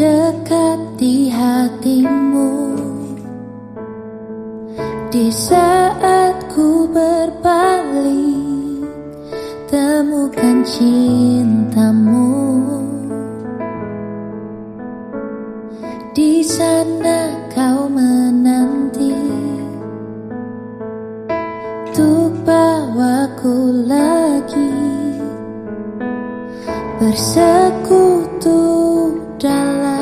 dekat di hatimu. Di saat ku berpaling temukan cintamu. Di sana kau menanti untuk bawaku lagi. Bersekutu dalam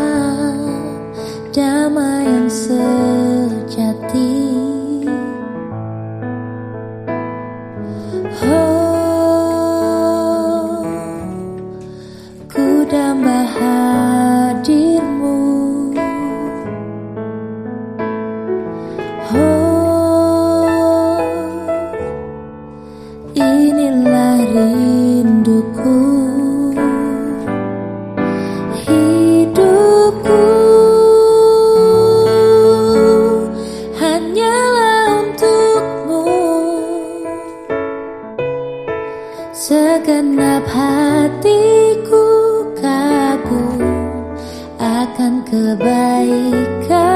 kebaikanmu.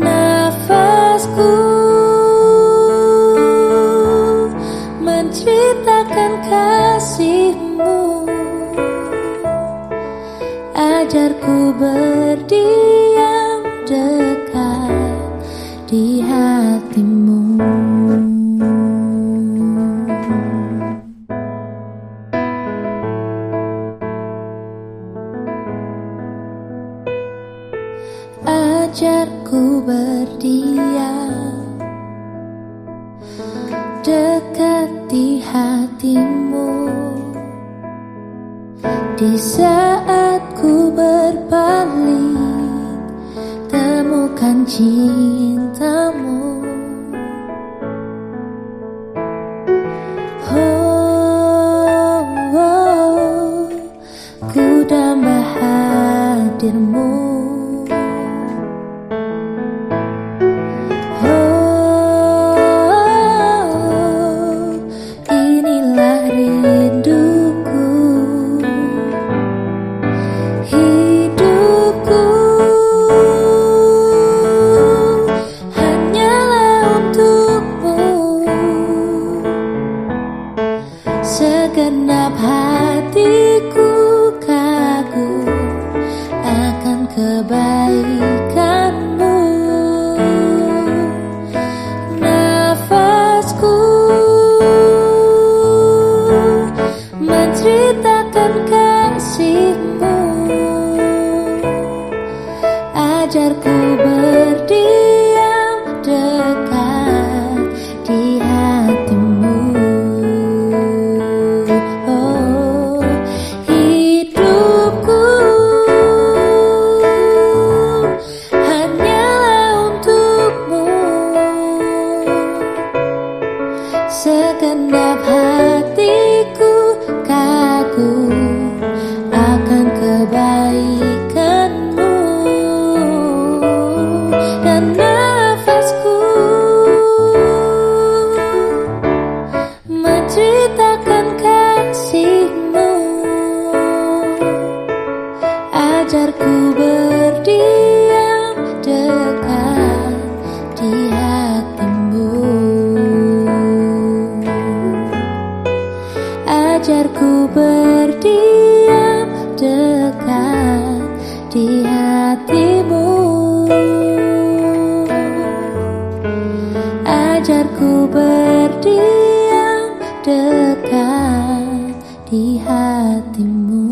Nafasku menceritakan kasihmu. Ajarku berdiam dekat di Ajarku berdiam dekat di hatimu. Di saat ku berpaling temukan cintamu. Oh, oh ku damba hadirmu Ajarku berdiam Ajarku berdiam dekat di hatimu